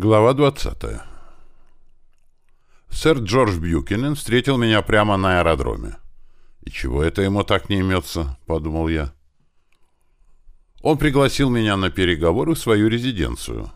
Глава 20. Сэр Джордж Бьюкинен встретил меня прямо на аэродроме. «И чего это ему так не имется?» — подумал я. Он пригласил меня на переговоры в свою резиденцию.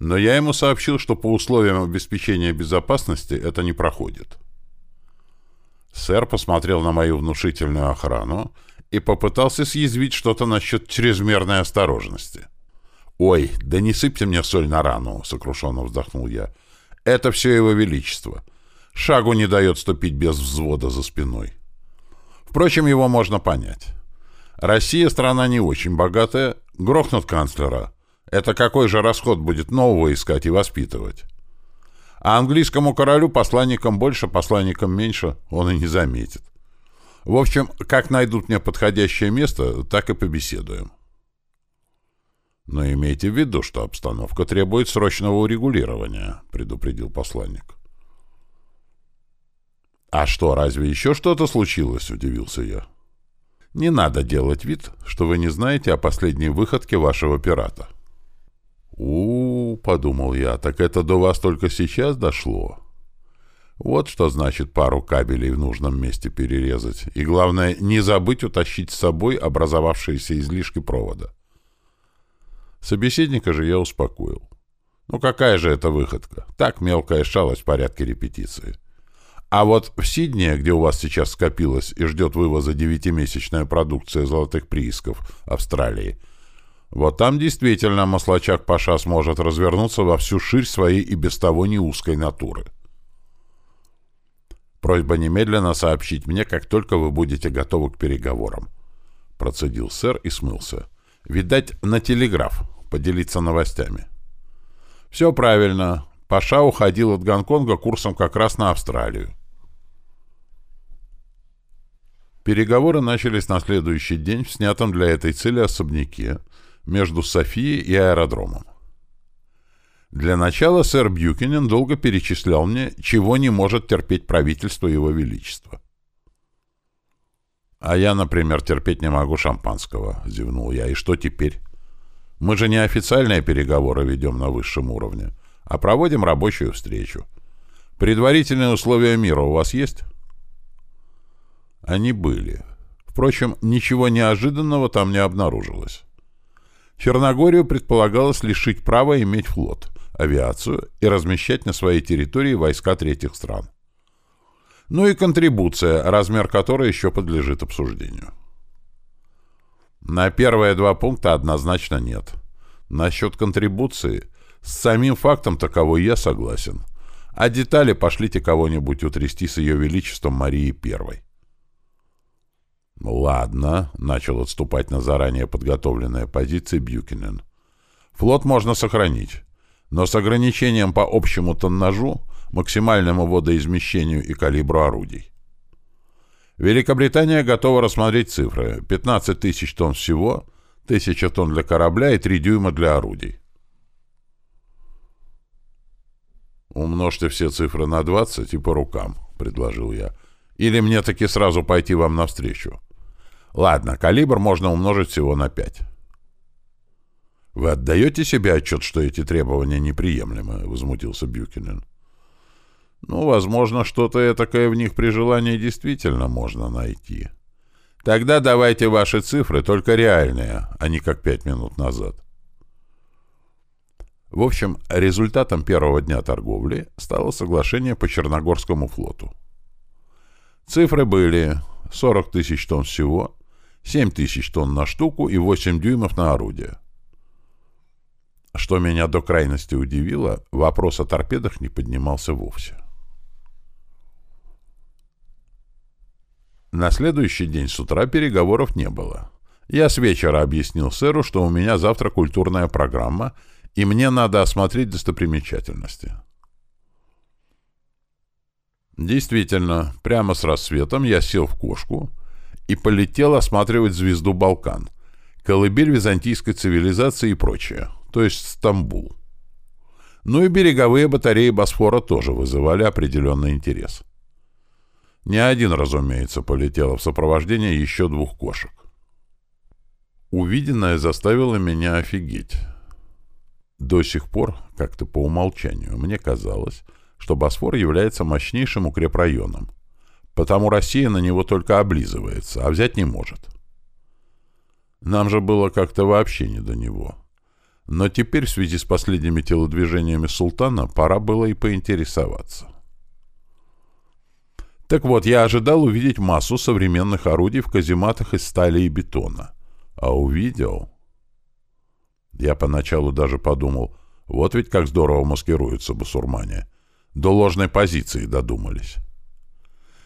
Но я ему сообщил, что по условиям обеспечения безопасности это не проходит. Сэр посмотрел на мою внушительную охрану и попытался съязвить что-то насчет чрезмерной осторожности. «Ой, да не сыпьте мне соль на рану», — сокрушенно вздохнул я. «Это все его величество. Шагу не дает ступить без взвода за спиной. Впрочем, его можно понять. Россия страна не очень богатая, грохнут канцлера. Это какой же расход будет нового искать и воспитывать? А английскому королю посланникам больше, посланникам меньше он и не заметит. В общем, как найдут мне подходящее место, так и побеседуем». «Но имейте в виду, что обстановка требует срочного урегулирования», — предупредил посланник. «А что, разве еще что-то случилось?» — удивился я. «Не надо делать вид, что вы не знаете о последней выходке вашего пирата». «У-у-у», подумал я, — «так это до вас только сейчас дошло». Вот что значит пару кабелей в нужном месте перерезать. И главное, не забыть утащить с собой образовавшиеся излишки провода. Собеседника же я успокоил. Ну какая же это выходка? Так мелкая шалость в порядке репетиции. А вот в Сиднее, где у вас сейчас скопилась и ждет вывоза девятимесячная продукция золотых приисков Австралии, вот там действительно маслачак Паша сможет развернуться во всю ширь своей и без того не узкой натуры. Просьба немедленно сообщить мне, как только вы будете готовы к переговорам. Процедил сэр и смылся. Видать, на телеграф поделиться новостями. Все правильно. Паша уходил от Гонконга курсом как раз на Австралию. Переговоры начались на следующий день в снятом для этой цели особняке между Софией и аэродромом. Для начала сэр Бьюкинен долго перечислял мне, чего не может терпеть правительство Его Величества. «А я, например, терпеть не могу шампанского», — зевнул я. «И что теперь? Мы же не официальные переговоры ведем на высшем уровне, а проводим рабочую встречу. Предварительные условия мира у вас есть?» Они были. Впрочем, ничего неожиданного там не обнаружилось. Черногорию предполагалось лишить права иметь флот, авиацию и размещать на своей территории войска третьих стран. Ну и контрибуция, размер которой еще подлежит обсуждению. На первые два пункта однозначно нет. Насчет контрибуции, с самим фактом таковой я согласен. А детали пошлите кого-нибудь утрясти с ее величеством Марии Первой. «Ладно», — начал отступать на заранее подготовленные позиции Бьюкинен. «Флот можно сохранить, но с ограничением по общему тоннажу, максимальному водоизмещению и калибру орудий. Великобритания готова рассмотреть цифры. 15 тысяч тонн всего, 1000 тонн для корабля и 3 дюйма для орудий. «Умножьте все цифры на 20 и по рукам», — предложил я. «Или мне таки сразу пойти вам навстречу?» «Ладно, калибр можно умножить всего на 5». «Вы отдаете себе отчет, что эти требования неприемлемы?» — возмутился Бьюкинен. Ну, возможно, что-то этакое в них при желании действительно можно найти. Тогда давайте ваши цифры, только реальные, а не как пять минут назад. В общем, результатом первого дня торговли стало соглашение по Черногорскому флоту. Цифры были 40 тысяч тонн всего, 7 тысяч тонн на штуку и 8 дюймов на орудие. Что меня до крайности удивило, вопрос о торпедах не поднимался вовсе. На следующий день с утра переговоров не было. Я с вечера объяснил сэру, что у меня завтра культурная программа, и мне надо осмотреть достопримечательности. Действительно, прямо с рассветом я сел в кошку и полетел осматривать звезду Балкан, колыбель византийской цивилизации и прочее, то есть Стамбул. Ну и береговые батареи Босфора тоже вызывали определенный интерес. — не один, разумеется, полетела в сопровождении еще двух кошек. Увиденное заставило меня офигеть. До сих пор, как-то по умолчанию, мне казалось, что Босфор является мощнейшим укрепрайоном, потому Россия на него только облизывается, а взять не может. Нам же было как-то вообще не до него. Но теперь в связи с последними телодвижениями султана пора было и поинтересоваться. Так вот, я ожидал увидеть массу современных орудий в казематах из стали и бетона. А увидел... Я поначалу даже подумал, вот ведь как здорово маскируются басурмане. До ложной позиции додумались.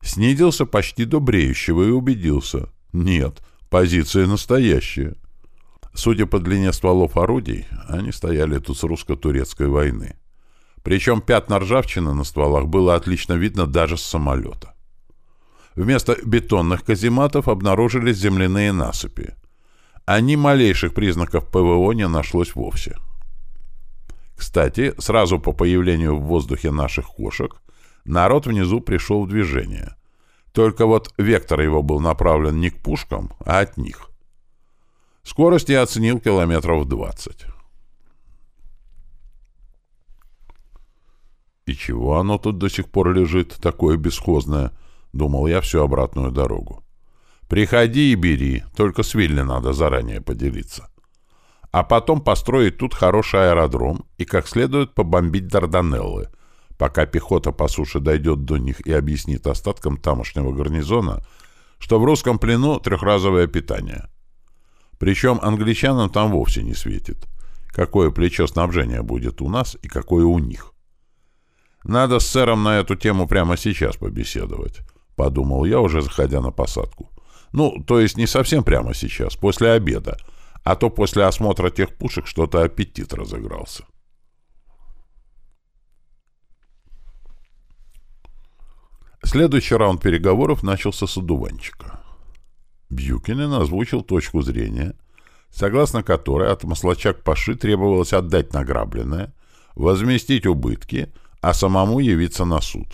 Снизился почти до бреющего и убедился. Нет, позиция настоящая. Судя по длине стволов орудий, они стояли тут с русско-турецкой войны. Причем пятна ржавчины на стволах было отлично видно даже с самолета. Вместо бетонных казематов обнаружились земляные насыпи. А ни малейших признаков ПВО не нашлось вовсе. Кстати, сразу по появлению в воздухе наших кошек народ внизу пришел в движение. Только вот вектор его был направлен не к пушкам, а от них. Скорость я оценил километров 20. «И чего оно тут до сих пор лежит, такое бесхозное?» — думал я всю обратную дорогу. «Приходи и бери, только с Вилли надо заранее поделиться. А потом построить тут хороший аэродром и как следует побомбить Дарданеллы, пока пехота по суше дойдет до них и объяснит остаткам тамошнего гарнизона, что в русском плену трехразовое питание. Причем англичанам там вовсе не светит. Какое плечо снабжения будет у нас и какое у них. Надо с сэром на эту тему прямо сейчас побеседовать, подумал я, уже заходя на посадку. Ну, то есть не совсем прямо сейчас, после обеда, а то после осмотра тех пушек что-то аппетит разыгрался. Следующий раунд переговоров начался с одуванчика. Бьюкинен озвучил точку зрения, согласно которой от маслачак Паши требовалось отдать награбленное, возместить убытки, а самому явиться на суд.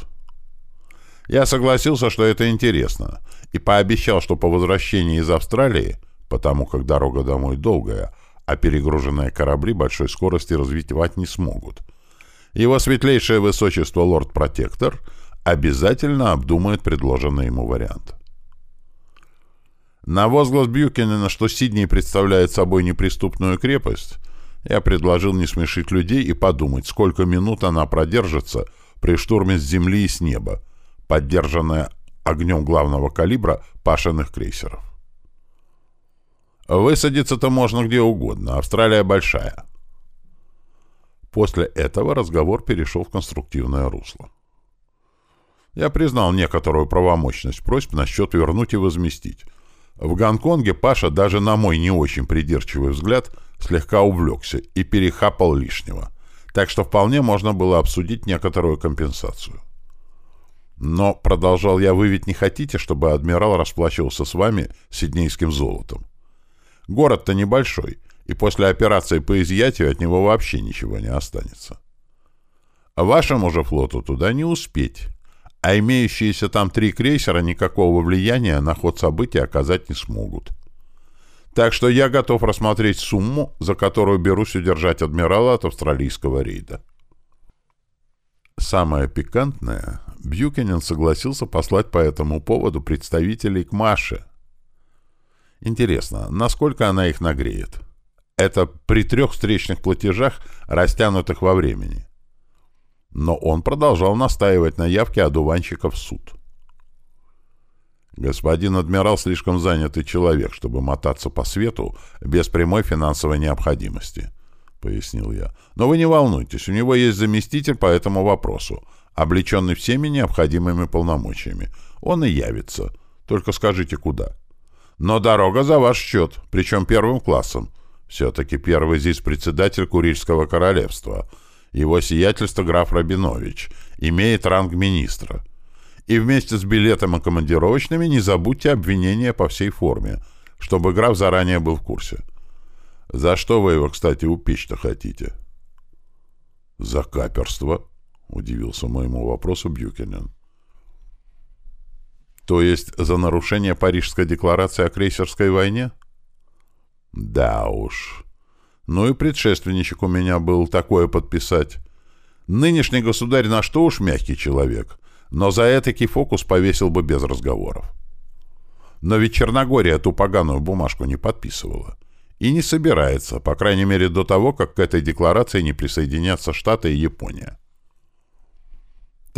Я согласился, что это интересно, и пообещал, что по возвращении из Австралии, потому как дорога домой долгая, а перегруженные корабли большой скорости развивать не смогут, его светлейшее высочество лорд-протектор обязательно обдумает предложенный ему вариант. На возглас Бьюкинена, что Сидней представляет собой неприступную крепость, я предложил не смешить людей и подумать, сколько минут она продержится при штурме с земли и с неба, поддержанная огнем главного калибра пашенных крейсеров. Высадиться-то можно где угодно, Австралия большая. После этого разговор перешел в конструктивное русло. Я признал некоторую правомощность просьб насчет вернуть и возместить, в Гонконге Паша даже на мой не очень придирчивый взгляд слегка увлекся и перехапал лишнего, так что вполне можно было обсудить некоторую компенсацию. Но, продолжал я, вы ведь не хотите, чтобы адмирал расплачивался с вами сиднейским золотом? Город-то небольшой, и после операции по изъятию от него вообще ничего не останется. Вашему же флоту туда не успеть а имеющиеся там три крейсера никакого влияния на ход событий оказать не смогут. Так что я готов рассмотреть сумму, за которую берусь удержать адмирала от австралийского рейда. Самое пикантное, Бьюкинен согласился послать по этому поводу представителей к Маше. Интересно, насколько она их нагреет? Это при трех встречных платежах, растянутых во времени но он продолжал настаивать на явке одуванчика в суд. Господин адмирал слишком занятый человек, чтобы мотаться по свету без прямой финансовой необходимости, — пояснил я. Но вы не волнуйтесь, у него есть заместитель по этому вопросу, облеченный всеми необходимыми полномочиями. Он и явится. Только скажите, куда. Но дорога за ваш счет, причем первым классом. Все-таки первый здесь председатель Курильского королевства — его сиятельство граф Рабинович имеет ранг министра. И вместе с билетом и командировочными не забудьте обвинения по всей форме, чтобы граф заранее был в курсе. За что вы его, кстати, упечь-то хотите? — За каперство, — удивился моему вопросу Бьюкинен. — То есть за нарушение Парижской декларации о крейсерской войне? — Да уж. Ну и предшественничек у меня был такое подписать. Нынешний государь на что уж мягкий человек, но за этакий фокус повесил бы без разговоров. Но ведь Черногория эту поганую бумажку не подписывала. И не собирается, по крайней мере до того, как к этой декларации не присоединятся Штаты и Япония.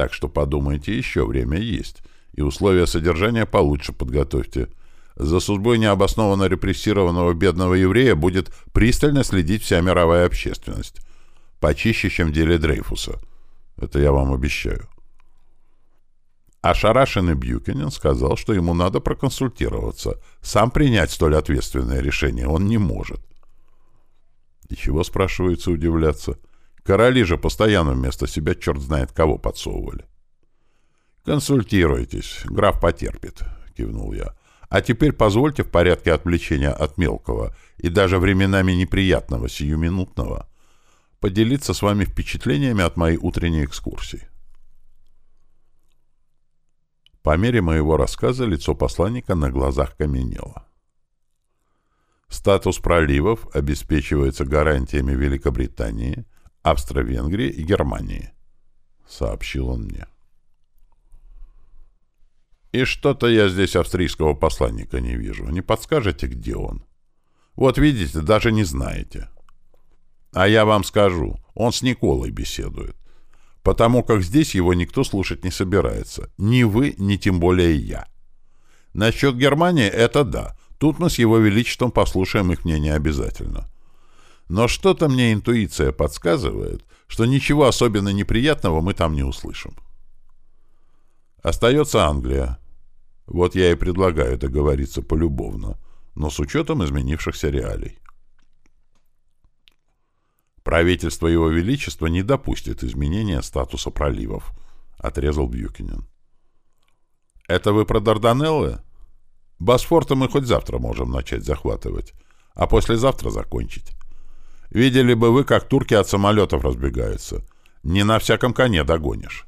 Так что подумайте, еще время есть, и условия содержания получше подготовьте. За судьбой необоснованно репрессированного бедного еврея будет пристально следить вся мировая общественность. Почище, чем в деле Дрейфуса. Это я вам обещаю. Ошарашенный Бьюкинен сказал, что ему надо проконсультироваться. Сам принять столь ответственное решение он не может. И чего, спрашивается, удивляться? Короли же постоянно вместо себя черт знает кого подсовывали. «Консультируйтесь, граф потерпит», — кивнул я. «А теперь позвольте в порядке отвлечения от мелкого и даже временами неприятного сиюминутного поделиться с вами впечатлениями от моей утренней экскурсии». По мере моего рассказа лицо посланника на глазах каменело. Статус проливов обеспечивается гарантиями Великобритании, Австро-Венгрии и Германии, сообщил он мне. И что-то я здесь австрийского посланника не вижу. Не подскажете, где он? Вот видите, даже не знаете. А я вам скажу, он с Николой беседует потому как здесь его никто слушать не собирается. Ни вы, ни тем более я. Насчет Германии — это да. Тут мы с его величеством послушаем их мнение обязательно. Но что-то мне интуиция подсказывает, что ничего особенно неприятного мы там не услышим. Остается Англия. Вот я и предлагаю договориться полюбовно, но с учетом изменившихся реалий. Правительство Его Величества не допустит изменения статуса проливов, — отрезал Бьюкинен. — Это вы про Дарданеллы? Босфор-то мы хоть завтра можем начать захватывать, а послезавтра закончить. Видели бы вы, как турки от самолетов разбегаются. Не на всяком коне догонишь.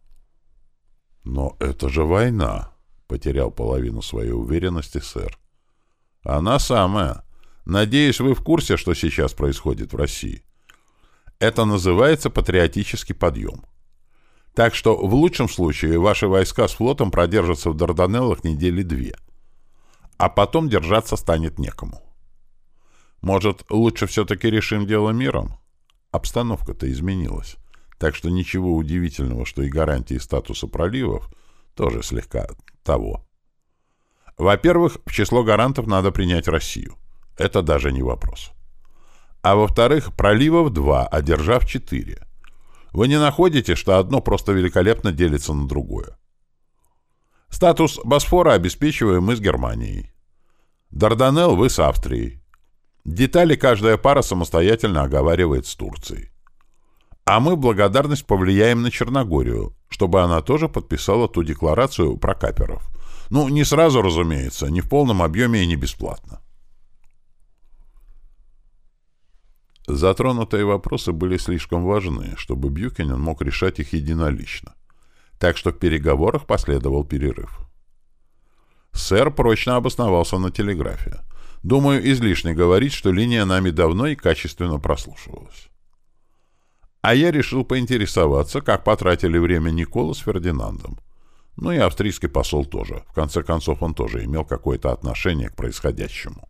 — Но это же война, — потерял половину своей уверенности сэр. — Она самая. Надеюсь, вы в курсе, что сейчас происходит в России. Это называется патриотический подъем. Так что в лучшем случае ваши войска с флотом продержатся в Дарданеллах недели две. А потом держаться станет некому. Может, лучше все-таки решим дело миром? Обстановка-то изменилась. Так что ничего удивительного, что и гарантии статуса проливов тоже слегка того. Во-первых, в число гарантов надо принять Россию. Это даже не вопрос. А во-вторых, проливов два, а держав четыре. Вы не находите, что одно просто великолепно делится на другое? Статус Босфора обеспечиваем мы с Германией. Дарданелл вы с Австрией. Детали каждая пара самостоятельно оговаривает с Турцией. А мы благодарность повлияем на Черногорию, чтобы она тоже подписала ту декларацию про каперов. Ну, не сразу, разумеется, не в полном объеме и не бесплатно. Затронутые вопросы были слишком важны, чтобы Бьюкинен мог решать их единолично. Так что в переговорах последовал перерыв. Сэр прочно обосновался на телеграфе. Думаю, излишне говорить, что линия нами давно и качественно прослушивалась. А я решил поинтересоваться, как потратили время Никола с Фердинандом. Ну и австрийский посол тоже. В конце концов, он тоже имел какое-то отношение к происходящему.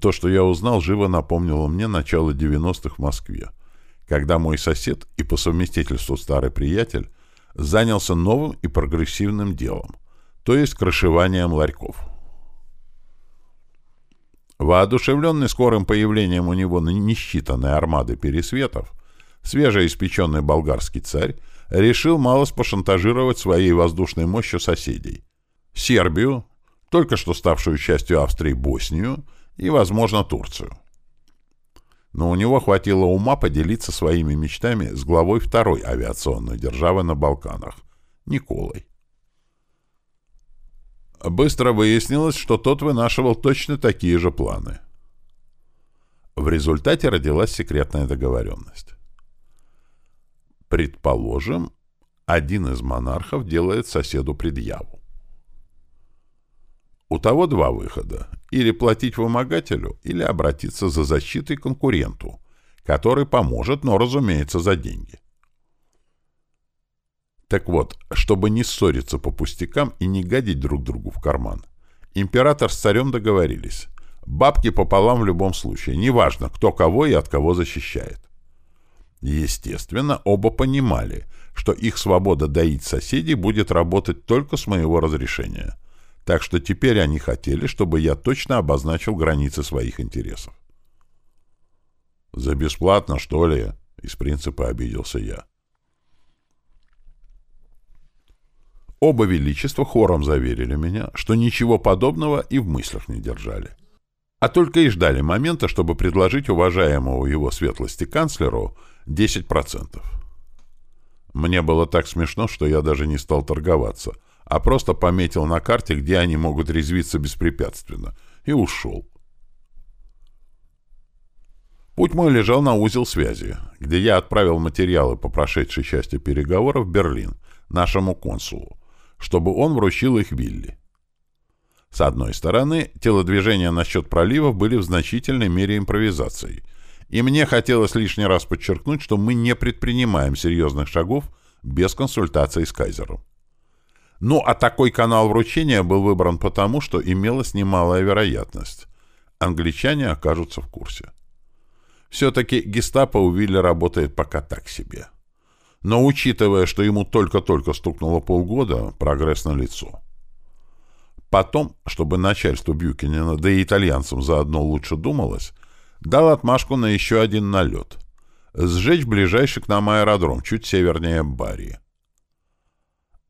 То, что я узнал, живо напомнило мне начало 90-х в Москве, когда мой сосед и по совместительству старый приятель занялся новым и прогрессивным делом, то есть крышеванием ларьков. Воодушевленный скорым появлением у него несчитанной армады пересветов, свежеиспеченный болгарский царь решил малость пошантажировать своей воздушной мощью соседей. Сербию, только что ставшую частью Австрии Боснию и, возможно, Турцию. Но у него хватило ума поделиться своими мечтами с главой второй авиационной державы на Балканах, Николой. Быстро выяснилось, что тот вынашивал точно такие же планы. В результате родилась секретная договоренность. Предположим, один из монархов делает соседу предъяву. У того два выхода. Или платить вымогателю, или обратиться за защитой конкуренту, который поможет, но, разумеется, за деньги. Так вот, чтобы не ссориться по пустякам и не гадить друг другу в карман, император с царем договорились. Бабки пополам в любом случае, неважно, кто кого и от кого защищает. Естественно, оба понимали, что их свобода доить соседей будет работать только с моего разрешения. Так что теперь они хотели, чтобы я точно обозначил границы своих интересов. «За бесплатно, что ли?» — из принципа обиделся я. Оба величества хором заверили меня, что ничего подобного и в мыслях не держали. А только и ждали момента, чтобы предложить уважаемому его светлости канцлеру 10%. Мне было так смешно, что я даже не стал торговаться, а просто пометил на карте, где они могут резвиться беспрепятственно, и ушел. Путь мой лежал на узел связи, где я отправил материалы по прошедшей части переговоров в Берлин, нашему консулу, чтобы он вручил их Вилли. С одной стороны, телодвижения насчет проливов были в значительной мере импровизацией, и мне хотелось лишний раз подчеркнуть, что мы не предпринимаем серьезных шагов без консультации с Кайзером. Ну, а такой канал вручения был выбран потому, что имелась немалая вероятность. Англичане окажутся в курсе. Все-таки гестапо у Вилли работает пока так себе. Но учитывая, что ему только-только стукнуло полгода, прогресс на лицо. Потом, чтобы начальству Бьюкинена, да и итальянцам заодно лучше думалось, дал отмашку на еще один налет. Сжечь ближайший к нам аэродром, чуть севернее Барии.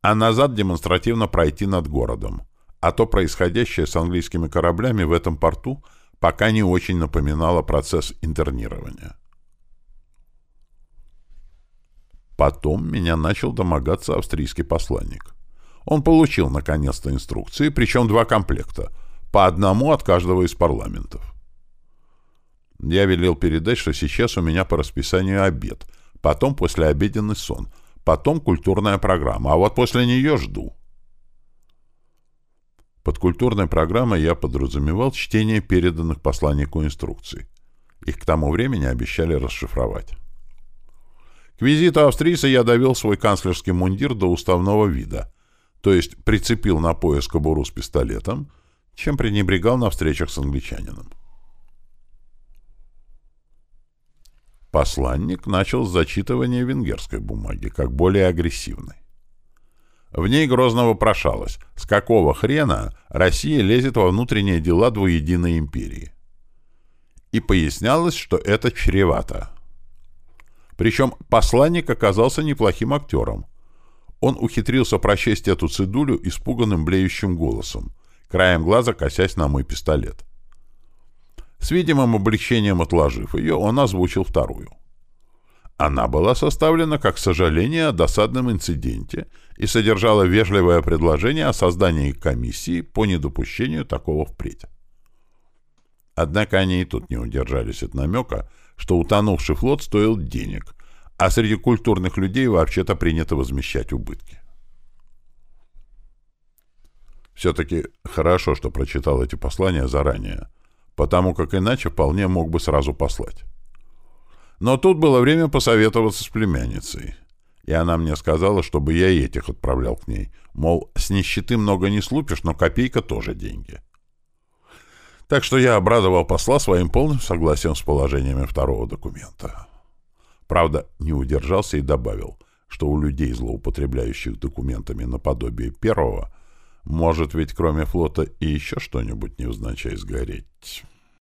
А назад демонстративно пройти над городом. А то происходящее с английскими кораблями в этом порту пока не очень напоминало процесс интернирования. Потом меня начал домогаться австрийский посланник. Он получил, наконец-то, инструкции, причем два комплекта, по одному от каждого из парламентов. Я велел передать, что сейчас у меня по расписанию обед, потом послеобеденный сон, потом культурная программа, а вот после нее жду. Под культурной программой я подразумевал чтение переданных посланнику инструкций. Их к тому времени обещали расшифровать. К визиту австрийца я довел свой канцлерский мундир до уставного вида, то есть прицепил на пояс кобуру с пистолетом, чем пренебрегал на встречах с англичанином. Посланник начал с зачитывания венгерской бумаги, как более агрессивной. В ней грозно вопрошалось, с какого хрена Россия лезет во внутренние дела двуединой империи. И пояснялось, что это чревато. Причем посланник оказался неплохим актером. Он ухитрился прочесть эту цедулю испуганным блеющим голосом, краем глаза косясь на мой пистолет. С видимым облегчением отложив ее, он озвучил вторую. Она была составлена как сожаление о досадном инциденте и содержала вежливое предложение о создании комиссии по недопущению такого впредь. Однако они и тут не удержались от намека, что утонувший флот стоил денег, а среди культурных людей вообще-то принято возмещать убытки. Все-таки хорошо, что прочитал эти послания заранее, потому как иначе вполне мог бы сразу послать. Но тут было время посоветоваться с племянницей, и она мне сказала, чтобы я этих отправлял к ней, мол, с нищеты много не слупишь, но копейка тоже деньги. Так что я обрадовал посла своим полным согласием с положениями второго документа. Правда, не удержался и добавил, что у людей, злоупотребляющих документами наподобие первого, может ведь кроме флота и еще что-нибудь невзначай сгореть».